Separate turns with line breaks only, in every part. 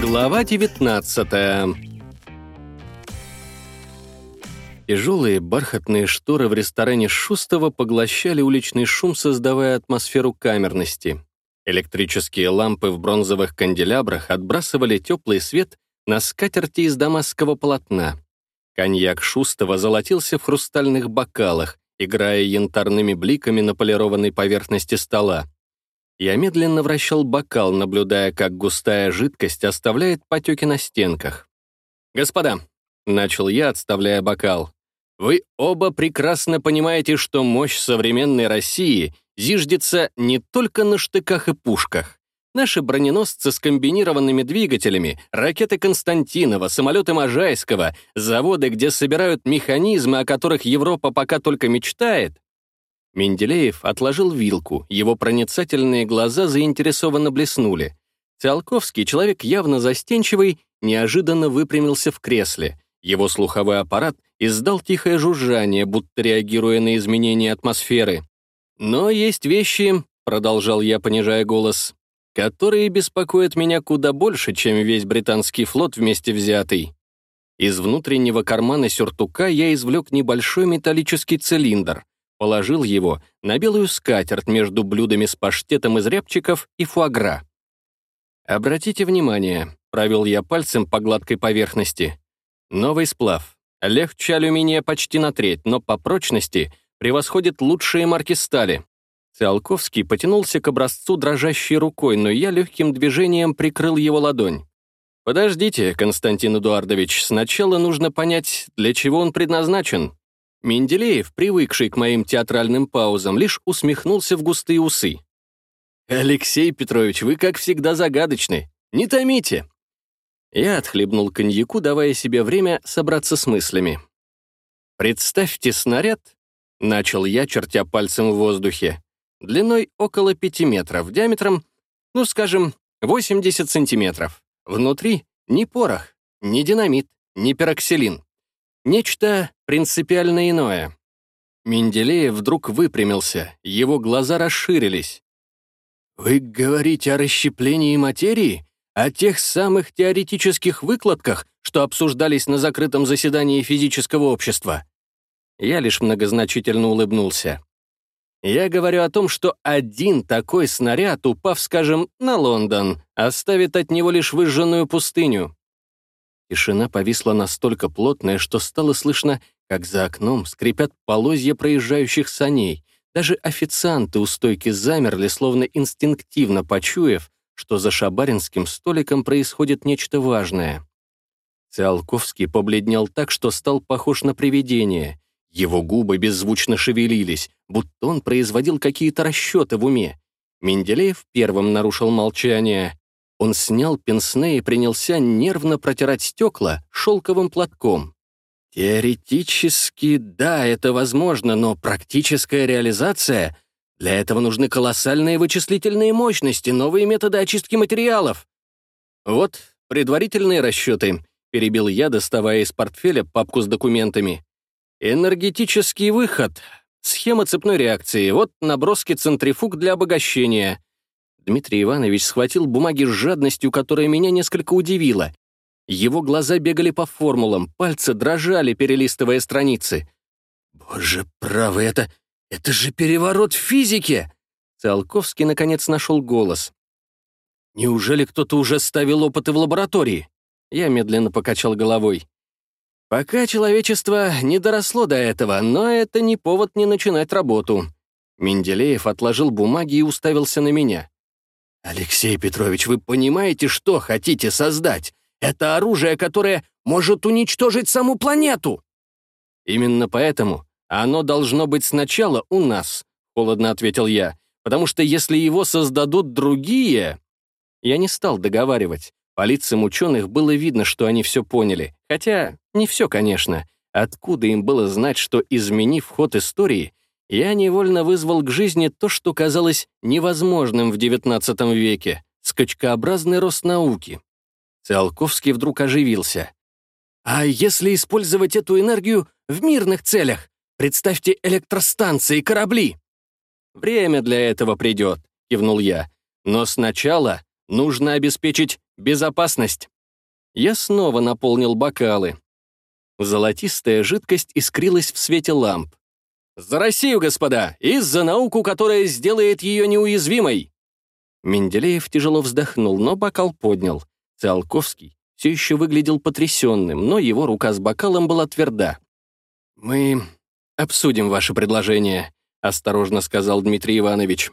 Глава 19 Тяжелые бархатные шторы в ресторане Шустова поглощали уличный шум, создавая атмосферу камерности. Электрические лампы в бронзовых канделябрах отбрасывали теплый свет на скатерти из дамасского полотна. Коньяк Шустова золотился в хрустальных бокалах, играя янтарными бликами на полированной поверхности стола. Я медленно вращал бокал, наблюдая, как густая жидкость оставляет потеки на стенках. «Господа», — начал я, отставляя бокал, «вы оба прекрасно понимаете, что мощь современной России зиждется не только на штыках и пушках. Наши броненосцы с комбинированными двигателями, ракеты Константинова, самолеты Можайского, заводы, где собирают механизмы, о которых Европа пока только мечтает, Менделеев отложил вилку, его проницательные глаза заинтересованно блеснули. Циолковский, человек явно застенчивый, неожиданно выпрямился в кресле. Его слуховой аппарат издал тихое жужжание, будто реагируя на изменения атмосферы. «Но есть вещи», — продолжал я, понижая голос, «которые беспокоят меня куда больше, чем весь британский флот вместе взятый». Из внутреннего кармана сюртука я извлек небольшой металлический цилиндр — положил его на белую скатерть между блюдами с паштетом из рябчиков и фуагра. «Обратите внимание», — провел я пальцем по гладкой поверхности. «Новый сплав. Легче алюминия почти на треть, но по прочности превосходит лучшие марки стали». Циолковский потянулся к образцу дрожащей рукой, но я легким движением прикрыл его ладонь. «Подождите, Константин Эдуардович, сначала нужно понять, для чего он предназначен. Менделеев, привыкший к моим театральным паузам, лишь усмехнулся в густые усы. «Алексей Петрович, вы, как всегда, загадочны. Не томите!» Я отхлебнул коньяку, давая себе время собраться с мыслями. «Представьте снаряд», — начал я, чертя пальцем в воздухе, длиной около пяти метров, диаметром, ну, скажем, 80 сантиметров. Внутри ни порох, ни динамит, ни пероксилин. Нечто принципиально иное. Менделеев вдруг выпрямился, его глаза расширились. «Вы говорите о расщеплении материи? О тех самых теоретических выкладках, что обсуждались на закрытом заседании физического общества?» Я лишь многозначительно улыбнулся. Я говорю о том, что один такой снаряд, упав, скажем, на Лондон, оставит от него лишь выжженную пустыню. Тишина повисла настолько плотная, что стало слышно, как за окном скрипят полозья проезжающих саней. Даже официанты у стойки замерли, словно инстинктивно почуяв, что за шабаринским столиком происходит нечто важное. Циолковский побледнел так, что стал похож на привидение. Его губы беззвучно шевелились, будто он производил какие-то расчеты в уме. Менделеев первым нарушил молчание. Он снял пенсне и принялся нервно протирать стекла шелковым платком. Теоретически, да, это возможно, но практическая реализация — для этого нужны колоссальные вычислительные мощности, новые методы очистки материалов. Вот предварительные расчеты, перебил я, доставая из портфеля папку с документами. Энергетический выход, схема цепной реакции, вот наброски центрифуг для обогащения. Дмитрий Иванович схватил бумаги с жадностью, которая меня несколько удивила. Его глаза бегали по формулам, пальцы дрожали, перелистывая страницы. «Боже, право, это... это же переворот в физике!» Циолковский, наконец, нашел голос. «Неужели кто-то уже ставил опыты в лаборатории?» Я медленно покачал головой. «Пока человечество не доросло до этого, но это не повод не начинать работу». Менделеев отложил бумаги и уставился на меня. «Алексей Петрович, вы понимаете, что хотите создать? Это оружие, которое может уничтожить саму планету!» «Именно поэтому оно должно быть сначала у нас», — холодно ответил я, «потому что если его создадут другие...» Я не стал договаривать. По лицам ученых было видно, что они все поняли. Хотя не все, конечно. Откуда им было знать, что, изменив ход истории, я невольно вызвал к жизни то, что казалось невозможным в XIX веке — скачкообразный рост науки. Циолковский вдруг оживился. «А если использовать эту энергию в мирных целях? Представьте электростанции, корабли!» «Время для этого придет», — кивнул я. Но сначала нужно обеспечить безопасность. Я снова наполнил бокалы. Золотистая жидкость искрилась в свете ламп. «За Россию, господа! И за науку, которая сделает ее неуязвимой!» Менделеев тяжело вздохнул, но бокал поднял. Циолковский все еще выглядел потрясенным, но его рука с бокалом была тверда. «Мы обсудим ваше предложение», — осторожно сказал Дмитрий Иванович.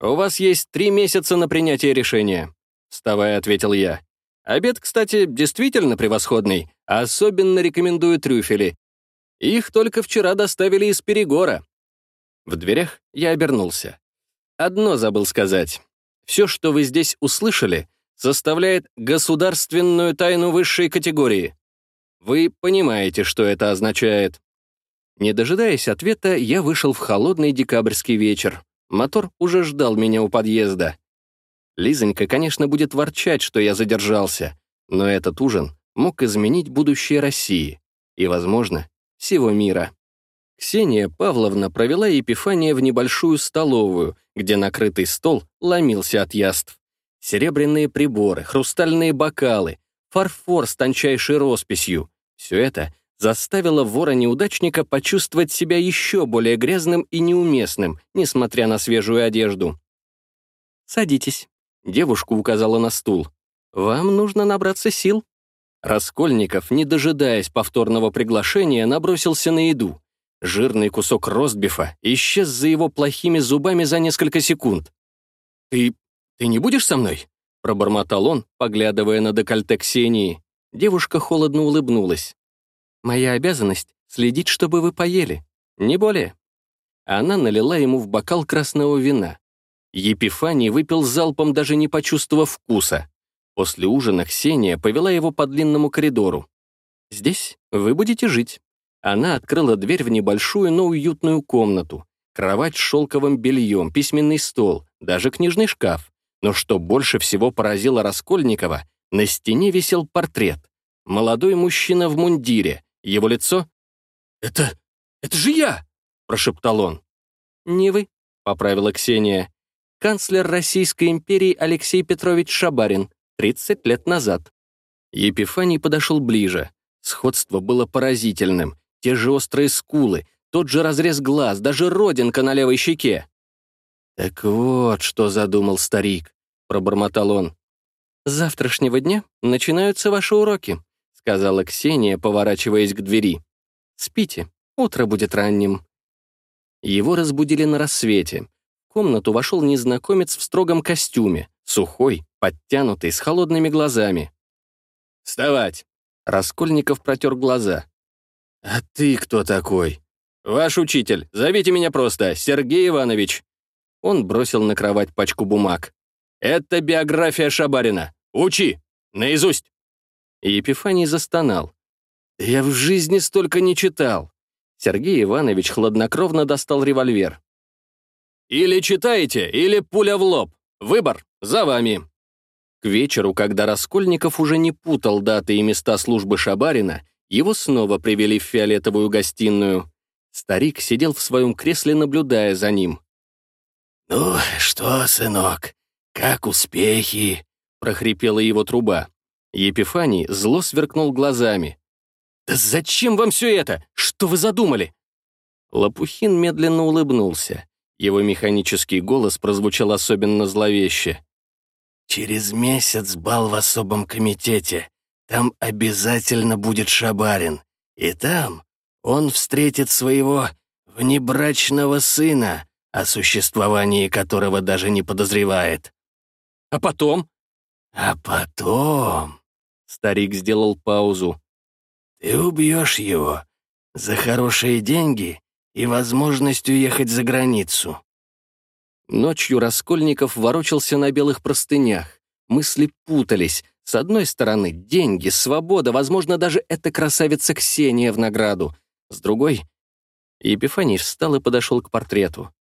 «У вас есть три месяца на принятие решения», — вставая, ответил я. «Обед, кстати, действительно превосходный. Особенно рекомендую трюфели. Их только вчера доставили из Перегора». В дверях я обернулся. Одно забыл сказать. Все, что вы здесь услышали, составляет государственную тайну высшей категории. Вы понимаете, что это означает. Не дожидаясь ответа, я вышел в холодный декабрьский вечер. Мотор уже ждал меня у подъезда. Лизонька, конечно, будет ворчать, что я задержался, но этот ужин мог изменить будущее России и, возможно, всего мира. Ксения Павловна провела Епифания в небольшую столовую, где накрытый стол ломился от яств. Серебряные приборы, хрустальные бокалы, фарфор с тончайшей росписью — все это заставило вора-неудачника почувствовать себя еще более грязным и неуместным, несмотря на свежую одежду. «Садитесь», — девушка указала на стул. «Вам нужно набраться сил». Раскольников, не дожидаясь повторного приглашения, набросился на еду. Жирный кусок ростбифа исчез за его плохими зубами за несколько секунд. «Ты... ты не будешь со мной?» — пробормотал он, поглядывая на декольте Ксении. Девушка холодно улыбнулась. «Моя обязанность — следить, чтобы вы поели. Не более». Она налила ему в бокал красного вина. Епифаний выпил залпом, даже не почувствовав вкуса. После ужина Ксения повела его по длинному коридору. «Здесь вы будете жить». Она открыла дверь в небольшую, но уютную комнату. Кровать с шелковым бельем, письменный стол, даже книжный шкаф. Но что больше всего поразило Раскольникова, на стене висел портрет. Молодой мужчина в мундире. Его лицо... «Это... это же я!» — прошептал он. «Не вы», — поправила Ксения. «Канцлер Российской империи Алексей Петрович Шабарин, 30 лет назад. Епифаний подошел ближе. Сходство было поразительным. Те же острые скулы, тот же разрез глаз, даже родинка на левой щеке. «Так вот, что задумал старик», — пробормотал он. «С завтрашнего дня начинаются ваши уроки», — сказала Ксения, поворачиваясь к двери. «Спите, утро будет ранним». Его разбудили на рассвете. В комнату вошел незнакомец в строгом костюме, сухой, подтянутый, с холодными глазами. «Вставать!» Раскольников протер глаза. «А ты кто такой?» «Ваш учитель. Зовите меня просто Сергей Иванович». Он бросил на кровать пачку бумаг. «Это биография Шабарина. Учи! Наизусть!» Епифаний застонал. «Я в жизни столько не читал». Сергей Иванович хладнокровно достал револьвер. «Или читаете, или пуля в лоб. Выбор за вами». К вечеру, когда Раскольников уже не путал даты и места службы Шабарина, его снова привели в фиолетовую гостиную. Старик сидел в своем кресле, наблюдая за ним.
«Ну что, сынок, как успехи?»
— прохрипела его труба. Епифаний зло сверкнул глазами. «Да зачем вам все это? Что вы задумали?» Лопухин медленно улыбнулся. Его механический голос прозвучал особенно зловеще.
Через месяц бал в особом комитете. Там обязательно будет Шабарин. И там он встретит своего внебрачного сына, о существовании которого даже не подозревает.
А потом?
А потом...
Старик сделал паузу.
Ты убьешь его за хорошие деньги и возможность уехать за границу.
Ночью Раскольников ворочался на белых простынях. Мысли путались. С одной стороны, деньги, свобода, возможно, даже эта красавица Ксения в награду. С другой... Епифаний встал и подошел к портрету.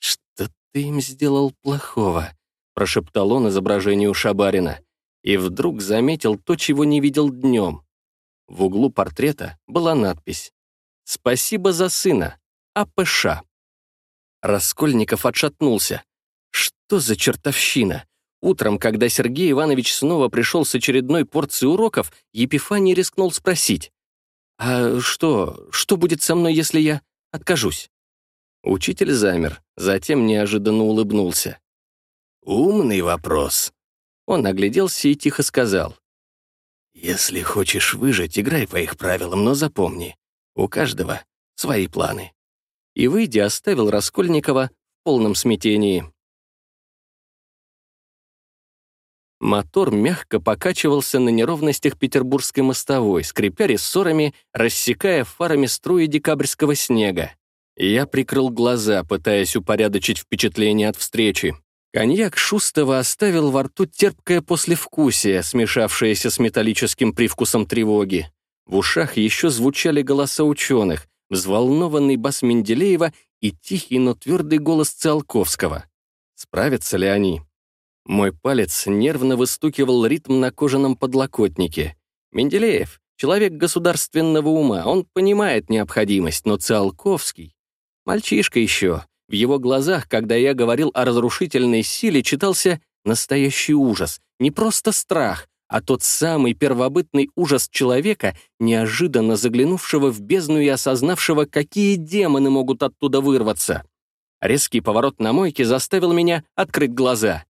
«Что ты им сделал плохого?» — прошептал он изображению Шабарина. И вдруг заметил то, чего не видел днем. В углу портрета была надпись «Спасибо за сына, АПШ». Раскольников отшатнулся. Что за чертовщина? Утром, когда Сергей Иванович снова пришел с очередной порцией уроков, Епифаний рискнул спросить. «А что, что будет со мной, если я откажусь?» Учитель замер, затем неожиданно улыбнулся.
«Умный вопрос».
Он огляделся и тихо сказал.
«Если хочешь выжить, играй по их правилам, но запомни, у каждого свои планы».
И, выйдя, оставил Раскольникова в полном смятении. Мотор мягко покачивался на неровностях петербургской мостовой, скрипя рессорами, рассекая фарами струи декабрьского снега. Я прикрыл глаза, пытаясь упорядочить впечатление от встречи. Коньяк Шустова оставил во рту терпкое послевкусие, смешавшееся с металлическим привкусом тревоги. В ушах еще звучали голоса ученых, взволнованный бас Менделеева и тихий, но твердый голос Циолковского. Справятся ли они? Мой палец нервно выстукивал ритм на кожаном подлокотнике. Менделеев — человек государственного ума, он понимает необходимость, но Циолковский — мальчишка еще. В его глазах, когда я говорил о разрушительной силе, читался настоящий ужас, не просто страх, а тот самый первобытный ужас человека, неожиданно заглянувшего в бездну и осознавшего, какие демоны могут оттуда вырваться. Резкий поворот на мойке заставил меня открыть глаза.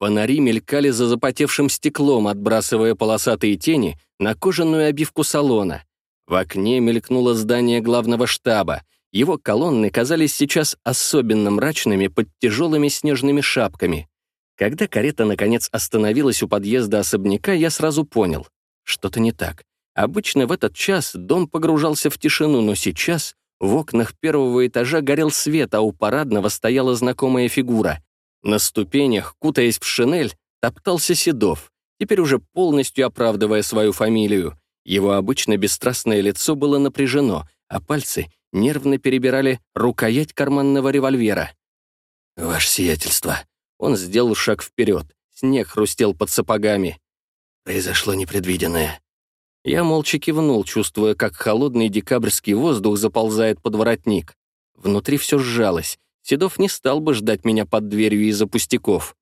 Фонари мелькали за запотевшим стеклом, отбрасывая полосатые тени на кожаную обивку салона. В окне мелькнуло здание главного штаба. Его колонны казались сейчас особенно мрачными под тяжелыми снежными шапками. Когда карета, наконец, остановилась у подъезда особняка, я сразу понял — что-то не так. Обычно в этот час дом погружался в тишину, но сейчас в окнах первого этажа горел свет, а у парадного стояла знакомая фигура. На ступенях, кутаясь в шинель, топтался Седов, теперь уже полностью оправдывая свою фамилию. Его обычно бесстрастное лицо было напряжено, а пальцы нервно перебирали рукоять карманного револьвера.
«Ваше сиятельство».
Он сделал шаг вперед. Снег хрустел под сапогами.
«Произошло непредвиденное».
Я молча кивнул, чувствуя, как холодный декабрьский воздух заползает под воротник. Внутри все сжалось. Седов не стал бы ждать меня под дверью из-за пустяков.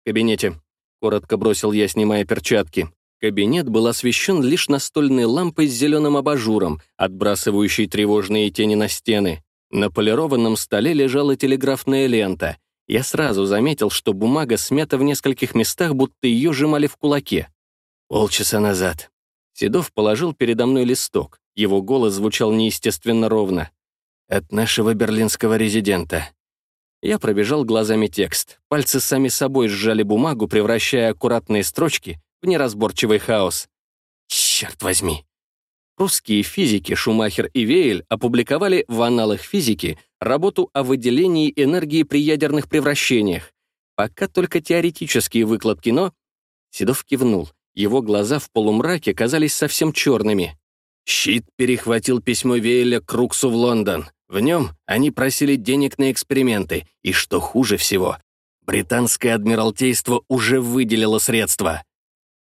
«В кабинете», — коротко бросил я, снимая перчатки. Кабинет был освещен лишь настольной лампой с зеленым абажуром, отбрасывающей тревожные тени на стены. На полированном столе лежала телеграфная лента. Я сразу заметил, что бумага смята в нескольких местах, будто ее сжимали в кулаке.
Полчаса назад.
Седов положил передо мной листок. Его голос звучал неестественно ровно.
От нашего берлинского резидента.
Я пробежал глазами текст. Пальцы сами собой сжали бумагу, превращая аккуратные строчки в неразборчивый хаос. Черт возьми! Русские физики Шумахер и Вейль опубликовали в аналах физики работу о выделении энергии при ядерных превращениях. Пока только теоретические выкладки, но... Седов кивнул. Его глаза в полумраке казались совсем черными.
Щит перехватил письмо Вейля к Руксу в Лондон. В нем они просили денег на эксперименты, и, что хуже всего, британское адмиралтейство уже выделило средства.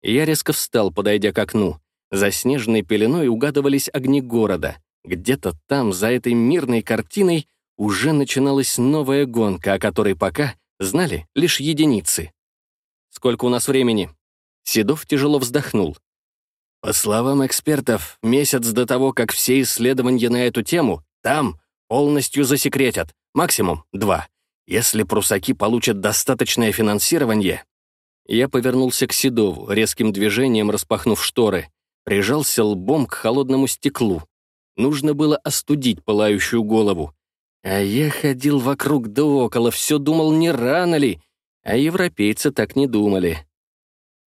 Я резко встал, подойдя к окну. За снежной пеленой угадывались огни города. Где-то там, за этой мирной картиной, уже начиналась новая гонка, о которой пока знали лишь единицы. «Сколько у нас времени?» Седов тяжело вздохнул.
По словам экспертов, месяц до того, как все исследования на эту тему, там полностью засекретят, максимум два. Если прусаки получат достаточное финансирование...
Я повернулся к Седову, резким движением распахнув шторы. Прижался лбом к холодному стеклу. Нужно было остудить пылающую голову. А я ходил вокруг да около, все думал, не рано ли. А европейцы так не думали.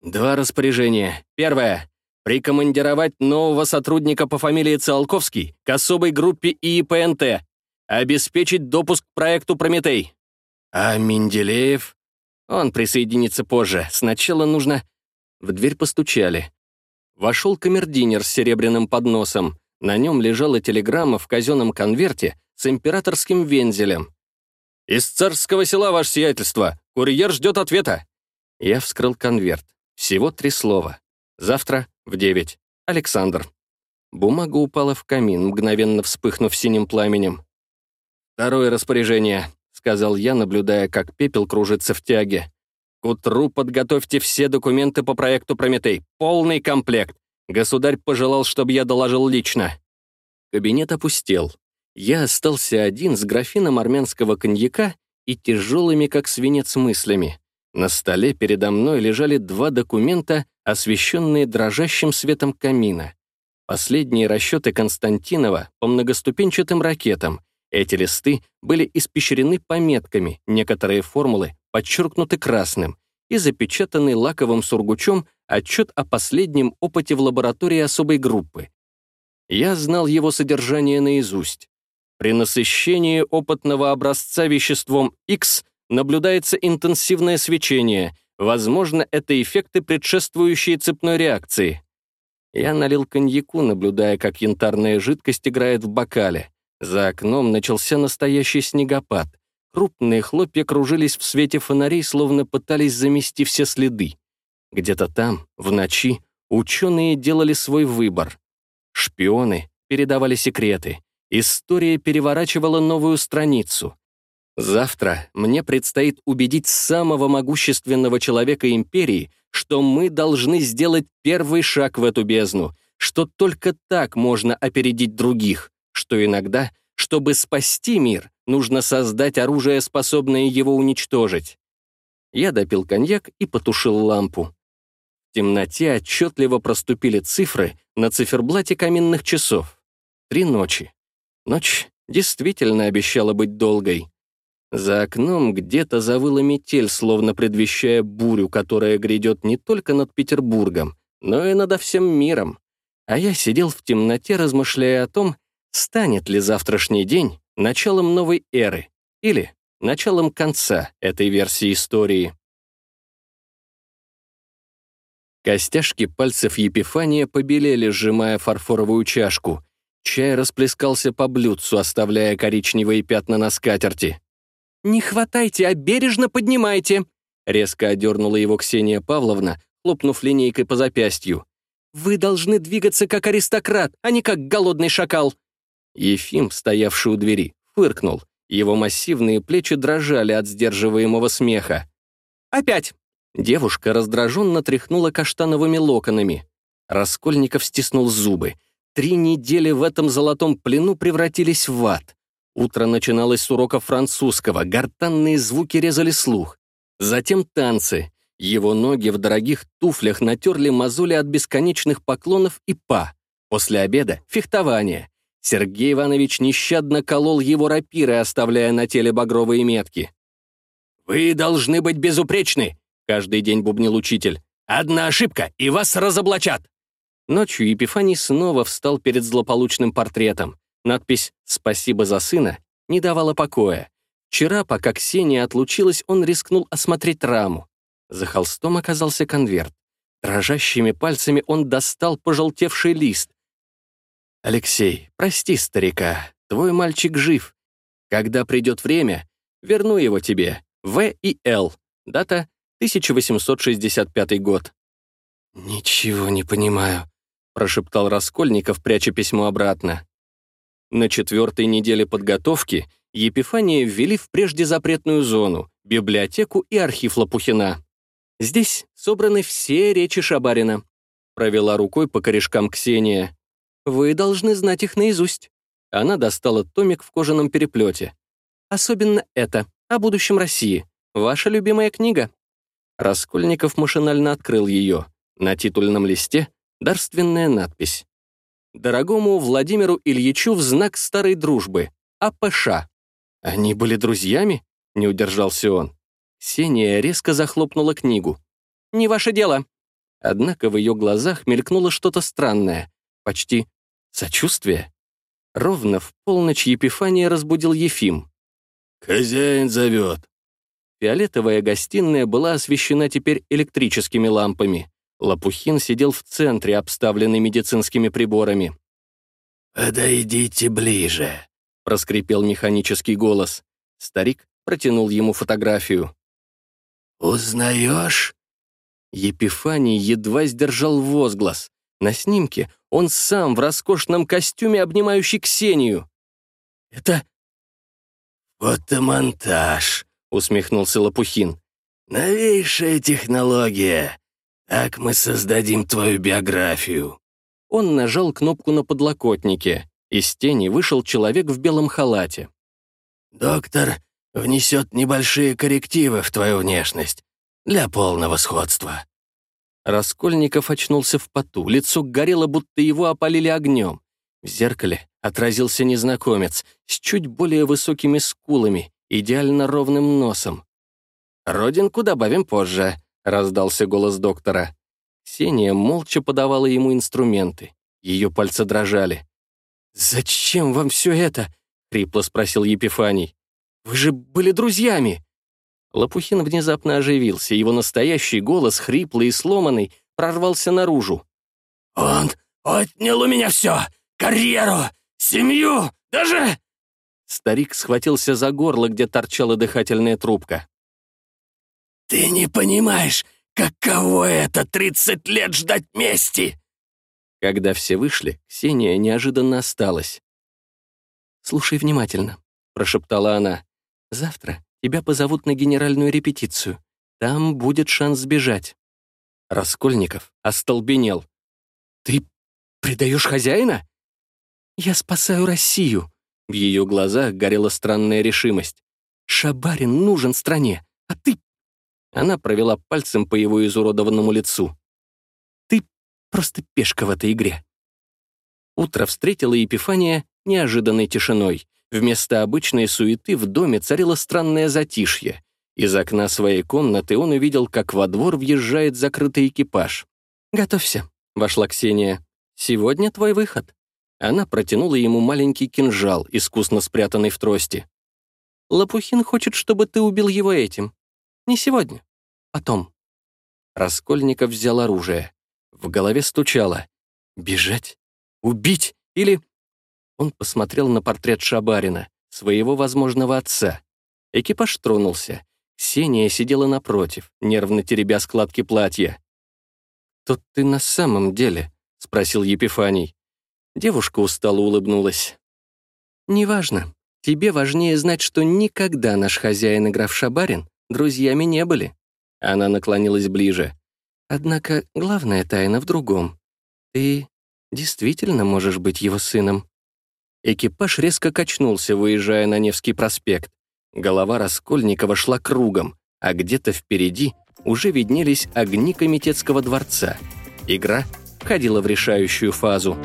Два распоряжения. Первое прикомандировать нового сотрудника по фамилии Циолковский к особой группе ИИПНТ, обеспечить допуск к проекту «Прометей».
А Менделеев?
Он присоединится позже. Сначала нужно... В дверь постучали. Вошел камердинер с серебряным подносом. На нем лежала телеграмма в казенном конверте с императорским вензелем. «Из царского села, ваше сиятельство! Курьер ждет ответа!» Я вскрыл конверт. Всего три слова. Завтра в девять. Александр. Бумага упала в камин, мгновенно вспыхнув синим пламенем. «Второе распоряжение», — сказал я, наблюдая, как пепел кружится в тяге. «К утру подготовьте все документы по проекту «Прометей». Полный комплект. Государь пожелал, чтобы я доложил лично». Кабинет опустел. Я остался один с графином армянского коньяка и тяжелыми, как свинец, мыслями. На столе передо мной лежали два документа, освещенные дрожащим светом камина. Последние расчеты Константинова по многоступенчатым ракетам. Эти листы были испещрены пометками, некоторые формулы подчеркнуты красным, и запечатанный лаковым сургучом отчет о последнем опыте в лаборатории особой группы. Я знал его содержание наизусть. При насыщении опытного образца веществом X наблюдается интенсивное свечение. Возможно, это эффекты, предшествующие цепной реакции. Я налил коньяку, наблюдая, как янтарная жидкость играет в бокале. За окном начался настоящий снегопад. Крупные хлопья кружились в свете фонарей, словно пытались замести все следы. Где-то там, в ночи, ученые делали свой выбор. Шпионы передавали секреты. История переворачивала новую страницу. Завтра мне предстоит убедить самого могущественного человека империи, что мы должны сделать первый шаг в эту бездну, что только так можно опередить других, что иногда, чтобы спасти мир, нужно создать оружие, способное его уничтожить. Я допил коньяк и потушил лампу. Темноте отчетливо проступили цифры на циферблате каминных часов. Три ночи. Ночь действительно обещала быть долгой. За окном где-то завыла метель, словно предвещая бурю, которая грядет не только над Петербургом, но и над всем миром. А я сидел в темноте, размышляя о том, станет ли завтрашний день началом новой эры или началом конца этой версии истории. Костяшки пальцев Епифания побелели, сжимая фарфоровую чашку. Чай расплескался по блюдцу, оставляя коричневые пятна на скатерти. «Не хватайте, а бережно поднимайте!» Резко одернула его Ксения Павловна, хлопнув линейкой по запястью. «Вы должны двигаться как аристократ, а не как голодный шакал!» Ефим, стоявший у двери, фыркнул. Его массивные плечи дрожали от сдерживаемого смеха. «Опять!» Девушка раздраженно тряхнула каштановыми локонами. Раскольников стиснул зубы. Три недели в этом золотом плену превратились в ад. Утро начиналось с урока французского, гортанные звуки резали слух. Затем танцы. Его ноги в дорогих туфлях натерли мозоли от бесконечных поклонов и па. После обеда — фехтование. Сергей Иванович нещадно колол его рапирой, оставляя на теле багровые метки. «Вы должны быть безупречны!» — каждый день бубнил учитель. «Одна ошибка, и вас разоблачат!» Ночью Епифаний снова встал перед злополучным портретом. Надпись «Спасибо за сына» не давала покоя. Вчера, пока Ксения отлучилась, он рискнул осмотреть раму. За холстом оказался конверт. Дрожащими пальцами он достал пожелтевший лист. «Алексей, прости старика, твой мальчик жив. Когда придет время, верну его тебе. В и Л. Дата 1865 год». «Ничего не понимаю», прошептал Раскольников, пряча письмо обратно. На четвертой неделе подготовки Епифания ввели в прежде запретную зону, библиотеку и архив Лопухина. Здесь собраны все речи Шабарина. Провела рукой по корешкам Ксения. Вы должны знать их наизусть. Она достала томик в кожаном переплете. Особенно это, о будущем России. Ваша любимая книга. Раскольников машинально открыл ее. На титульном листе дарственная надпись. Дорогому Владимиру Ильичу в знак старой дружбы. АПШ. Они были друзьями? Не удержался он. Сения резко захлопнула книгу. «Не ваше дело!» Однако в ее глазах мелькнуло что-то странное, почти сочувствие. Ровно в полночь Епифания разбудил Ефим.
«Хозяин зовет».
Фиолетовая гостиная была освещена теперь электрическими лампами. Лопухин сидел в центре, обставленный медицинскими приборами.
«Подойдите ближе», — проскрипел механический голос.
Старик протянул ему фотографию.
«Узнаешь?»
Епифаний едва сдержал возглас. На снимке он сам в роскошном костюме, обнимающий Ксению. «Это...»
«Вот и монтаж», — усмехнулся Лопухин. «Новейшая технология. Так мы создадим твою биографию».
Он нажал кнопку на подлокотнике. Из тени вышел человек в белом халате.
«Доктор внесет небольшие коррективы в твою внешность для полного сходства».
Раскольников очнулся в поту, лицо горело, будто его опалили огнем. В зеркале отразился незнакомец с чуть более высокими скулами, идеально ровным носом. «Родинку добавим позже», — раздался голос доктора. Ксения молча подавала ему инструменты. Ее пальцы дрожали. «Зачем вам все это?» — хрипло спросил Епифаний. «Вы же были друзьями!» Лопухин внезапно оживился, его настоящий голос, хриплый и сломанный, прорвался наружу.
«Он отнял у меня все! Карьеру! Семью! Даже...»
Старик схватился за горло, где торчала дыхательная трубка.
«Ты не понимаешь, каково это — тридцать лет ждать мести!»
Когда все вышли, Ксения неожиданно осталась. «Слушай внимательно», — прошептала она. «Завтра тебя позовут на генеральную репетицию. Там будет шанс сбежать». Раскольников остолбенел. «Ты предаешь хозяина?» «Я спасаю Россию!» В ее глазах горела странная решимость. «Шабарин нужен стране, а ты...» Она провела пальцем по его изуродованному лицу. «Ты просто пешка в этой игре». Утро встретило Епифания неожиданной тишиной. Вместо обычной суеты в доме царило странное затишье. Из окна своей комнаты он увидел, как во двор въезжает закрытый экипаж. «Готовься», — вошла Ксения. «Сегодня твой выход». Она протянула ему маленький кинжал, искусно спрятанный в трости. «Лопухин хочет, чтобы ты убил его этим. Не сегодня. Потом». Раскольников взял оружие. В голове стучало. «Бежать? Убить? Или...» Он посмотрел на портрет Шабарина, своего возможного отца. Экипаж тронулся. Ксения сидела напротив, нервно теребя складки платья. «Кто ты на самом деле?» — спросил Епифаний. Девушка устало улыбнулась. «Неважно. Тебе важнее знать, что никогда наш хозяин и граф Шабарин друзьями не были». Она наклонилась ближе. «Однако главная тайна в другом. Ты действительно можешь быть его сыном». Экипаж резко качнулся, выезжая на Невский проспект. Голова Раскольникова шла кругом, а где-то впереди уже виднелись огни комитетского дворца. Игра входила в решающую фазу.